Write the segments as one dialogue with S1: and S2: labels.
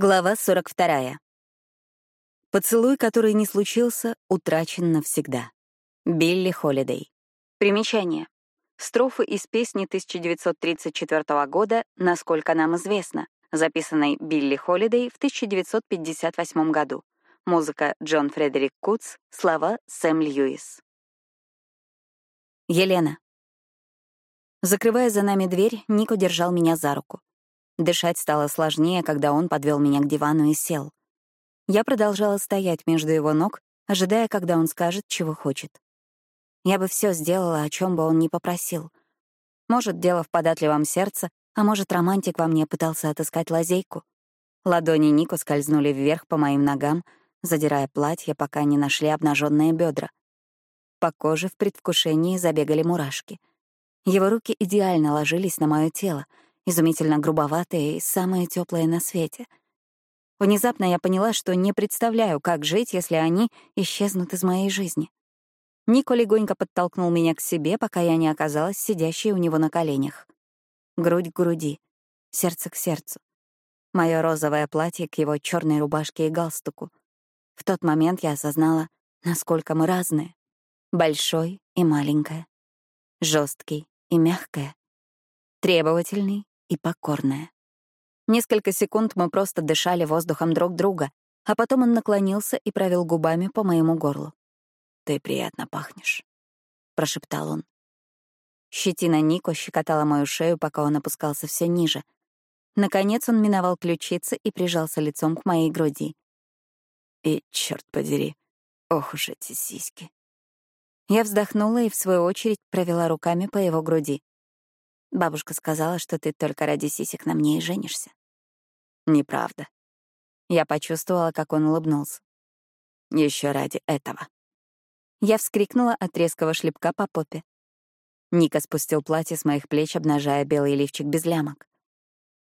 S1: Глава 42. Поцелуй, который не случился, утрачен навсегда. Билли Холидей. Примечание. Строфы из песни 1934 года «Насколько нам известно», записанной Билли Холидей в 1958 году. Музыка Джон Фредерик Кутс, слова Сэм Льюис. Елена. Закрывая за нами дверь, Нико держал меня за руку. Дышать стало сложнее, когда он подвел меня к дивану и сел. Я продолжала стоять между его ног, ожидая, когда он скажет, чего хочет. Я бы все сделала, о чем бы он ни попросил. Может, дело в податливом сердце, а может, романтик во мне пытался отыскать лазейку. Ладони Нико скользнули вверх по моим ногам, задирая платье, пока не нашли обнаженные бедра. По коже в предвкушении забегали мурашки. Его руки идеально ложились на мое тело — изумительно грубоватые и самые теплые на свете. Внезапно я поняла, что не представляю, как жить, если они исчезнут из моей жизни. Нико легонько подтолкнул меня к себе, пока я не оказалась сидящей у него на коленях. Грудь к груди, сердце к сердцу. Мое розовое платье к его черной рубашке и галстуку. В тот момент я осознала, насколько мы разные. Большой и маленькая. жесткий и мягкая. Требовательный и покорная. Несколько секунд мы просто дышали воздухом друг друга, а потом он наклонился и провел губами по моему горлу. «Ты приятно пахнешь», — прошептал он. Щетина Нико щекотала мою шею, пока он опускался все ниже. Наконец он миновал ключицы и прижался лицом к моей груди. И, черт подери, ох уж эти сиськи. Я вздохнула и, в свою очередь, провела руками по его груди. Бабушка сказала, что ты только ради сисек на мне и женишься. Неправда. Я почувствовала, как он улыбнулся. Еще ради этого. Я вскрикнула от резкого шлепка по попе. Ника спустил платье с моих плеч, обнажая белый лифчик без лямок.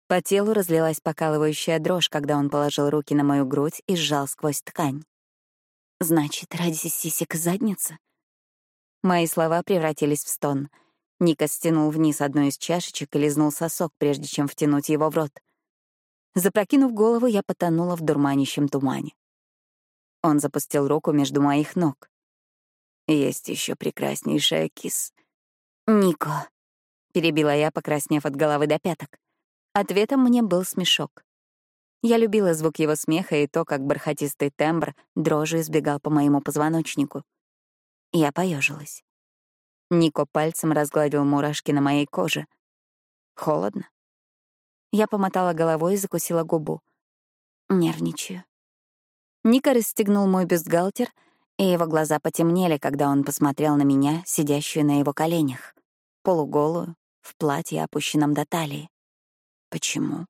S1: По телу разлилась покалывающая дрожь, когда он положил руки на мою грудь и сжал сквозь ткань. «Значит, ради сисек задница?» Мои слова превратились в стон — Ника стянул вниз одну из чашечек и лизнул сосок, прежде чем втянуть его в рот. Запрокинув голову, я потонула в дурманящем тумане. Он запустил руку между моих ног. «Есть еще прекраснейшая кис». «Нико», — перебила я, покраснев от головы до пяток. Ответом мне был смешок. Я любила звук его смеха и то, как бархатистый тембр дрожью избегал по моему позвоночнику. Я поежилась. Нико пальцем разгладил мурашки на моей коже. Холодно. Я помотала головой и закусила губу. Нервничаю. Ника расстегнул мой бюстгальтер, и его глаза потемнели, когда он посмотрел на меня, сидящую на его коленях, полуголую, в платье, опущенном до талии. Почему?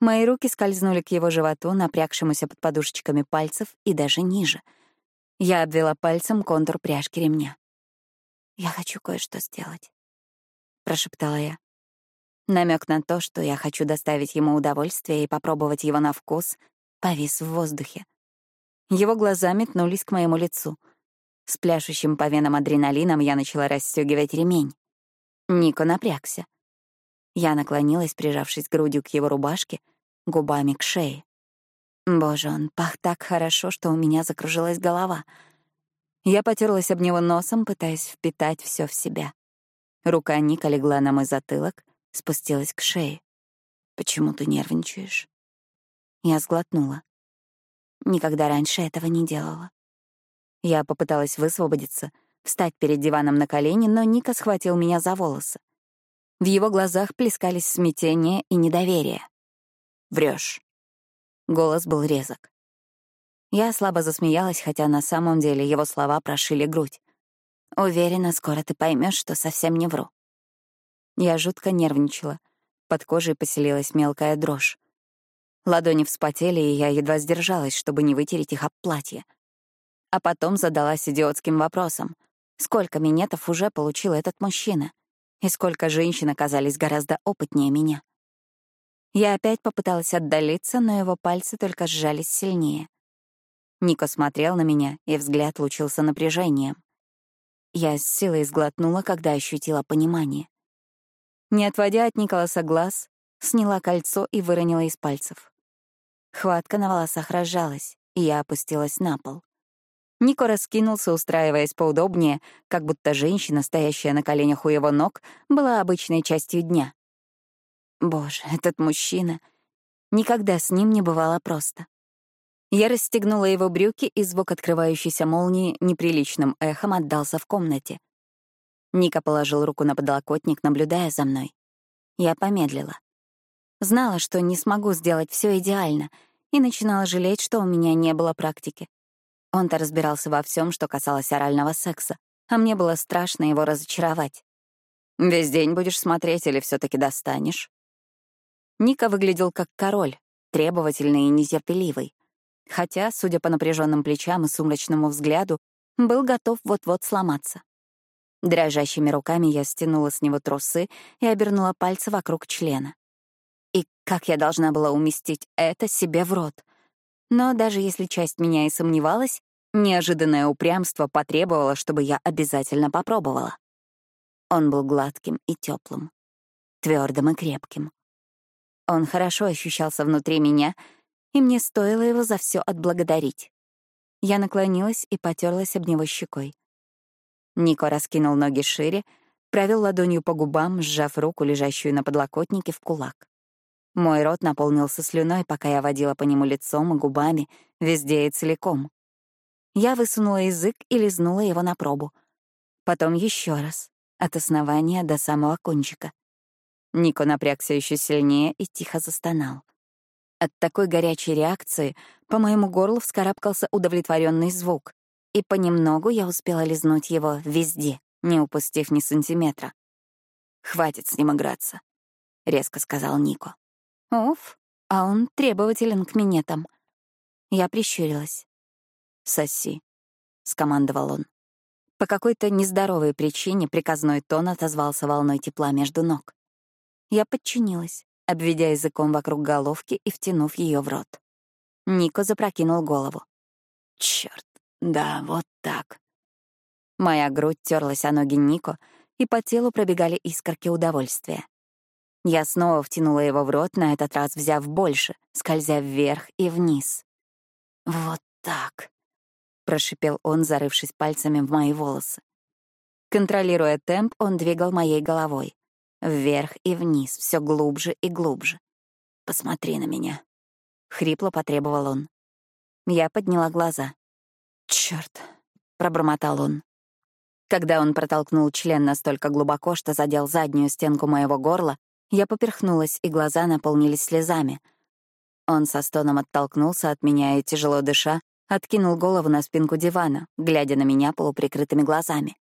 S1: Мои руки скользнули к его животу, напрягшемуся под подушечками пальцев, и даже ниже. Я обвела пальцем контур пряжки ремня. «Я хочу кое-что сделать», — прошептала я. Намек на то, что я хочу доставить ему удовольствие и попробовать его на вкус, повис в воздухе. Его глаза метнулись к моему лицу. С пляшущим по венам адреналином я начала расстегивать ремень. Нико напрягся. Я наклонилась, прижавшись грудью к его рубашке, губами к шее. Боже, он пах так хорошо, что у меня закружилась голова — я потерлась об него носом, пытаясь впитать все в себя. Рука Ника легла на мой затылок, спустилась к шее. «Почему ты нервничаешь?» Я сглотнула. Никогда раньше этого не делала. Я попыталась высвободиться, встать перед диваном на колени, но Ника схватил меня за волосы. В его глазах плескались смятение и недоверие. Врешь. Голос был резок. Я слабо засмеялась, хотя на самом деле его слова прошили грудь. «Уверена, скоро ты поймешь, что совсем не вру». Я жутко нервничала. Под кожей поселилась мелкая дрожь. Ладони вспотели, и я едва сдержалась, чтобы не вытереть их об платье. А потом задалась идиотским вопросом. Сколько минетов уже получил этот мужчина? И сколько женщин оказались гораздо опытнее меня? Я опять попыталась отдалиться, но его пальцы только сжались сильнее. Ника смотрел на меня, и взгляд лучился напряжением. Я с силой сглотнула, когда ощутила понимание. Не отводя от Николаса глаз, сняла кольцо и выронила из пальцев. Хватка на волосах разжалась, и я опустилась на пол. Нико раскинулся, устраиваясь поудобнее, как будто женщина, стоящая на коленях у его ног, была обычной частью дня. Боже, этот мужчина. Никогда с ним не бывало просто. Я расстегнула его брюки, и звук открывающейся молнии неприличным эхом отдался в комнате. Ника положил руку на подлокотник, наблюдая за мной. Я помедлила. Знала, что не смогу сделать все идеально, и начинала жалеть, что у меня не было практики. Он-то разбирался во всем, что касалось орального секса, а мне было страшно его разочаровать. «Весь день будешь смотреть или все таки достанешь?» Ника выглядел как король, требовательный и нетерпеливый. Хотя, судя по напряженным плечам и сумрачному взгляду, был готов вот-вот сломаться. Дрожащими руками я стянула с него трусы и обернула пальцы вокруг члена. И как я должна была уместить это себе в рот? Но даже если часть меня и сомневалась, Неожиданное упрямство потребовало, чтобы я обязательно попробовала. Он был гладким и теплым, твердым и крепким. Он хорошо ощущался внутри меня, и мне стоило его за все отблагодарить. Я наклонилась и потерлась об него щекой. Нико раскинул ноги шире, провел ладонью по губам, сжав руку, лежащую на подлокотнике, в кулак. Мой рот наполнился слюной, пока я водила по нему лицом и губами, везде и целиком. Я высунула язык и лизнула его на пробу. Потом еще раз, от основания до самого кончика. Нико напрягся еще сильнее и тихо застонал. От такой горячей реакции по моему горлу вскарабкался удовлетворенный звук, и понемногу я успела лизнуть его везде, не упустив ни сантиметра. «Хватит с ним играться», — резко сказал Нико. «Уф, а он требователен к минетам». Я прищурилась. «Соси», — скомандовал он. По какой-то нездоровой причине приказной тон отозвался волной тепла между ног. Я подчинилась, обведя языком вокруг головки и втянув ее в рот. Нико запрокинул голову. Черт, да, вот так. Моя грудь терлась о ноги Нико, и по телу пробегали искорки удовольствия. Я снова втянула его в рот, на этот раз взяв больше, скользя вверх и вниз. Вот так прошипел он, зарывшись пальцами в мои волосы. Контролируя темп, он двигал моей головой. Вверх и вниз, все глубже и глубже. «Посмотри на меня», — хрипло потребовал он. Я подняла глаза. «Чёрт», — пробормотал он. Когда он протолкнул член настолько глубоко, что задел заднюю стенку моего горла, я поперхнулась, и глаза наполнились слезами. Он со стоном оттолкнулся от меня и, тяжело дыша, откинул голову на спинку дивана, глядя на меня полуприкрытыми глазами.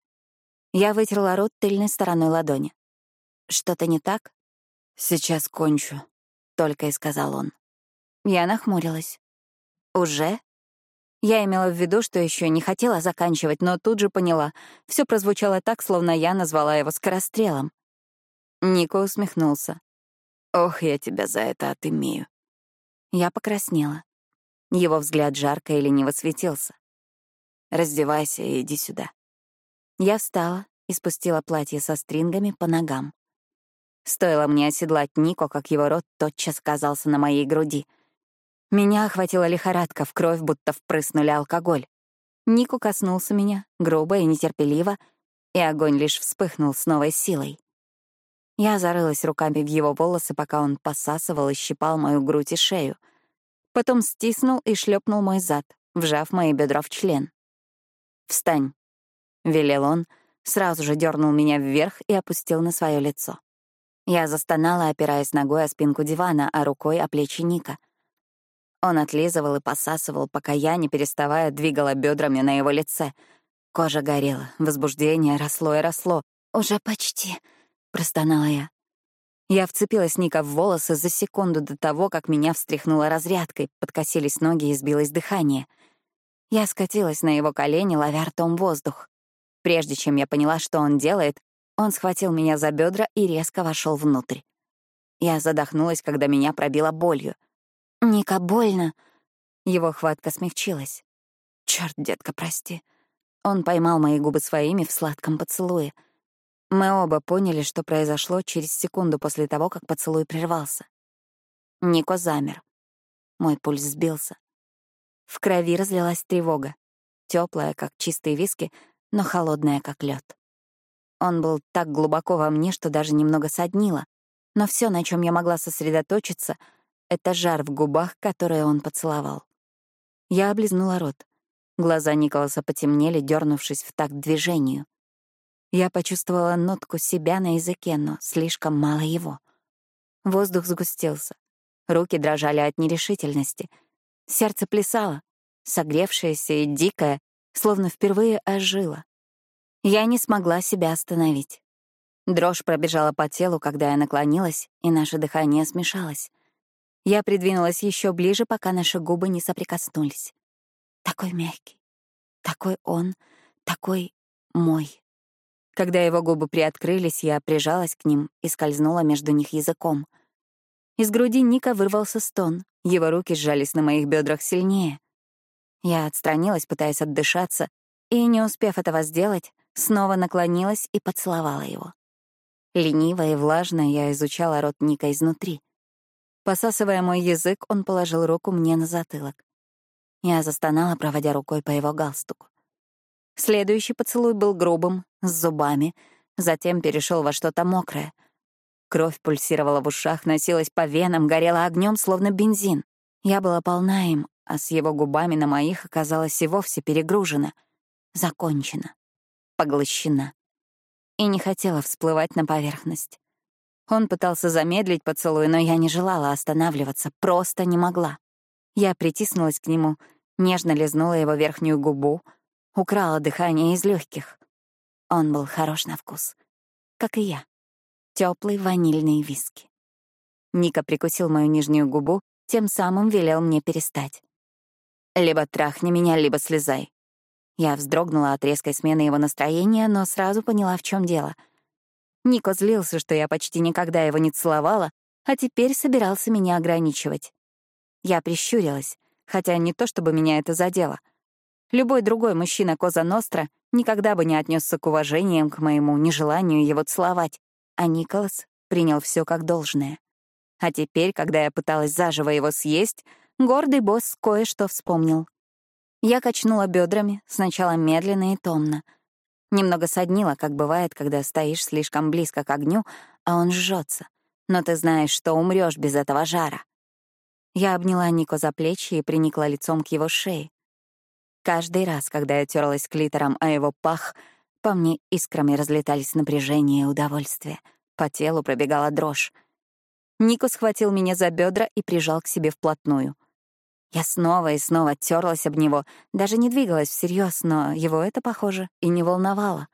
S1: Я вытерла рот тыльной стороной ладони. «Что-то не так?» «Сейчас кончу», — только и сказал он. Я нахмурилась. «Уже?» Я имела в виду, что еще не хотела заканчивать, но тут же поняла. Все прозвучало так, словно я назвала его скорострелом. Нико усмехнулся. «Ох, я тебя за это отымею». Я покраснела. Его взгляд жарко и лениво светился. «Раздевайся и иди сюда». Я встала и спустила платье со стрингами по ногам. Стоило мне оседлать Нико, как его рот тотчас оказался на моей груди. Меня охватила лихорадка, в кровь будто впрыснули алкоголь. Нику коснулся меня, грубо и нетерпеливо, и огонь лишь вспыхнул с новой силой. Я зарылась руками в его волосы, пока он посасывал и щипал мою грудь и шею — Потом стиснул и шлепнул мой зад, вжав мои бедра в член. «Встань», — велел он, сразу же дернул меня вверх и опустил на свое лицо. Я застонала, опираясь ногой о спинку дивана, а рукой о плечи Ника. Он отлизывал и посасывал, пока я, не переставая, двигала бедрами на его лице. Кожа горела, возбуждение росло и росло. «Уже почти», — простонала я. Я вцепилась Ника в волосы за секунду до того, как меня встряхнуло разрядкой, подкосились ноги и сбилось дыхание. Я скатилась на его колени, ловя ртом воздух. Прежде чем я поняла, что он делает, он схватил меня за бедра и резко вошел внутрь. Я задохнулась, когда меня пробило болью. «Ника, больно!» Его хватка смягчилась. Черт, детка, прости». Он поймал мои губы своими в сладком поцелуе — мы оба поняли, что произошло через секунду после того, как поцелуй прервался. Нико замер. Мой пульс сбился. В крови разлилась тревога. Теплая, как чистые виски, но холодная, как лед. Он был так глубоко во мне, что даже немного соднило. Но все, на чем я могла сосредоточиться, — это жар в губах, которые он поцеловал. Я облизнула рот. Глаза Николаса потемнели, дернувшись в такт движению. Я почувствовала нотку себя на языке, но слишком мало его. Воздух сгустился. Руки дрожали от нерешительности. Сердце плясало, согревшееся и дикое, словно впервые ожило. Я не смогла себя остановить. Дрожь пробежала по телу, когда я наклонилась, и наше дыхание смешалось. Я придвинулась еще ближе, пока наши губы не соприкоснулись. Такой мягкий, такой он, такой мой. Когда его губы приоткрылись, я прижалась к ним и скользнула между них языком. Из груди Ника вырвался стон, его руки сжались на моих бедрах сильнее. Я отстранилась, пытаясь отдышаться, и, не успев этого сделать, снова наклонилась и поцеловала его. Лениво и влажно я изучала рот Ника изнутри. Посасывая мой язык, он положил руку мне на затылок. Я застонала, проводя рукой по его галстуку. Следующий поцелуй был грубым, с зубами, затем перешел во что-то мокрое. Кровь пульсировала в ушах, носилась по венам, горела огнем, словно бензин. Я была полна им, а с его губами на моих оказалась и вовсе перегружена, закончена, поглощена. И не хотела всплывать на поверхность. Он пытался замедлить поцелуй, но я не желала останавливаться, просто не могла. Я притиснулась к нему, нежно лизнула его верхнюю губу, украла дыхание из легких. Он был хорош на вкус, как и я. Теплый ванильный виски. Ника прикусил мою нижнюю губу, тем самым велел мне перестать. «Либо трахни меня, либо слезай». Я вздрогнула от резкой смены его настроения, но сразу поняла, в чем дело — Нико злился, что я почти никогда его не целовала, а теперь собирался меня ограничивать. Я прищурилась, хотя не то чтобы меня это задело. Любой другой мужчина Коза Ностра никогда бы не отнесся к уважениям к моему нежеланию его целовать, а Николас принял все как должное. А теперь, когда я пыталась заживо его съесть, гордый босс кое-что вспомнил. Я качнула бедрами, сначала медленно и томно — Немного соднило, как бывает, когда стоишь слишком близко к огню, а он жжется. Но ты знаешь, что умрешь без этого жара. Я обняла Нико за плечи и приникла лицом к его шее. Каждый раз, когда я терлась клитором о его пах, по мне искрами разлетались напряжение и удовольствие. По телу пробегала дрожь. Нико схватил меня за бедра и прижал к себе вплотную. Я снова и снова терлась об него, даже не двигалась всерьез, но его это, похоже, и не волновало.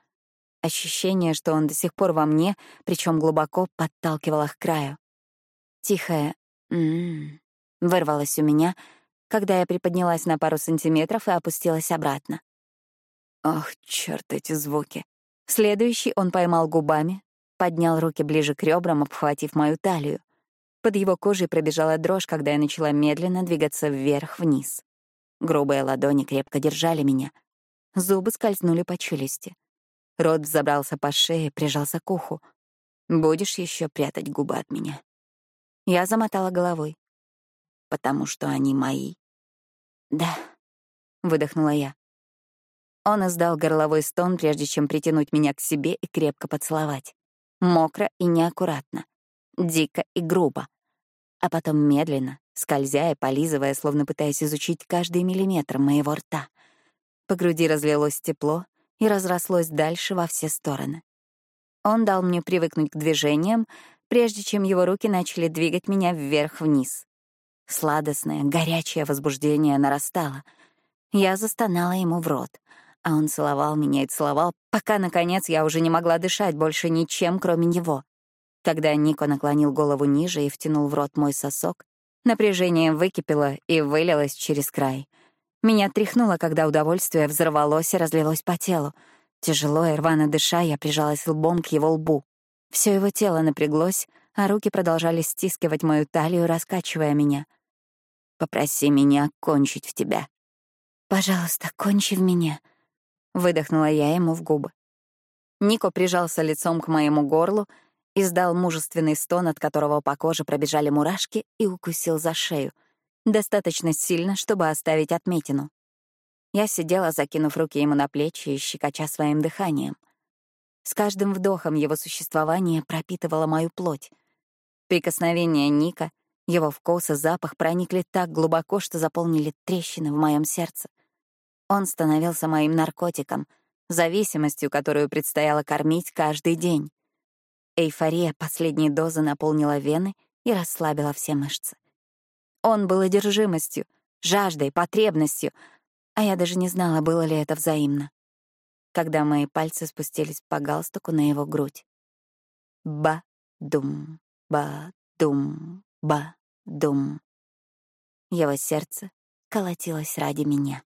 S1: Ощущение, что он до сих пор во мне, причем глубоко подталкивало к краю. Тихое «м-м-м» вырвалось у меня, когда я приподнялась на пару сантиметров и опустилась обратно. Ох, черт, эти звуки. Следующий он поймал губами, поднял руки ближе к ребрам, обхватив мою талию. Под его кожей пробежала дрожь, когда я начала медленно двигаться вверх-вниз. Грубые ладони крепко держали меня. Зубы скользнули по челюсти. Рот взобрался по шее, прижался к уху. «Будешь еще прятать губы от меня?» Я замотала головой. «Потому что они мои?» «Да», — выдохнула я. Он издал горловой стон, прежде чем притянуть меня к себе и крепко поцеловать. Мокро и неаккуратно дико и грубо. А потом медленно, скользя и полизывая, словно пытаясь изучить каждый миллиметр моего рта. По груди разлилось тепло и разрослось дальше во все стороны. Он дал мне привыкнуть к движениям, прежде чем его руки начали двигать меня вверх-вниз. Сладостное, горячее возбуждение нарастало. Я застонала ему в рот, а он целовал меня и целовал, пока, наконец, я уже не могла дышать больше ничем, кроме него. Когда Нико наклонил голову ниже и втянул в рот мой сосок, напряжение выкипело и вылилось через край. Меня тряхнуло, когда удовольствие взорвалось и разлилось по телу. Тяжело и рвано дыша, я прижалась лбом к его лбу. Все его тело напряглось, а руки продолжали стискивать мою талию, раскачивая меня. «Попроси меня кончить в тебя». «Пожалуйста, кончи в меня», — выдохнула я ему в губы. Нико прижался лицом к моему горлу, Издал мужественный стон, от которого по коже пробежали мурашки, и укусил за шею. Достаточно сильно, чтобы оставить отметину. Я сидела, закинув руки ему на плечи и щекоча своим дыханием. С каждым вдохом его существование пропитывало мою плоть. Прикосновение Ника, его вкус и запах проникли так глубоко, что заполнили трещины в моем сердце. Он становился моим наркотиком, зависимостью, которую предстояло кормить каждый день. Эйфория последней дозы наполнила вены и расслабила все мышцы. Он был одержимостью, жаждой, потребностью, а я даже не знала, было ли это взаимно. Когда мои пальцы спустились по галстуку на его грудь. Ба-дум, ба-дум, ба-дум. Его сердце колотилось ради меня.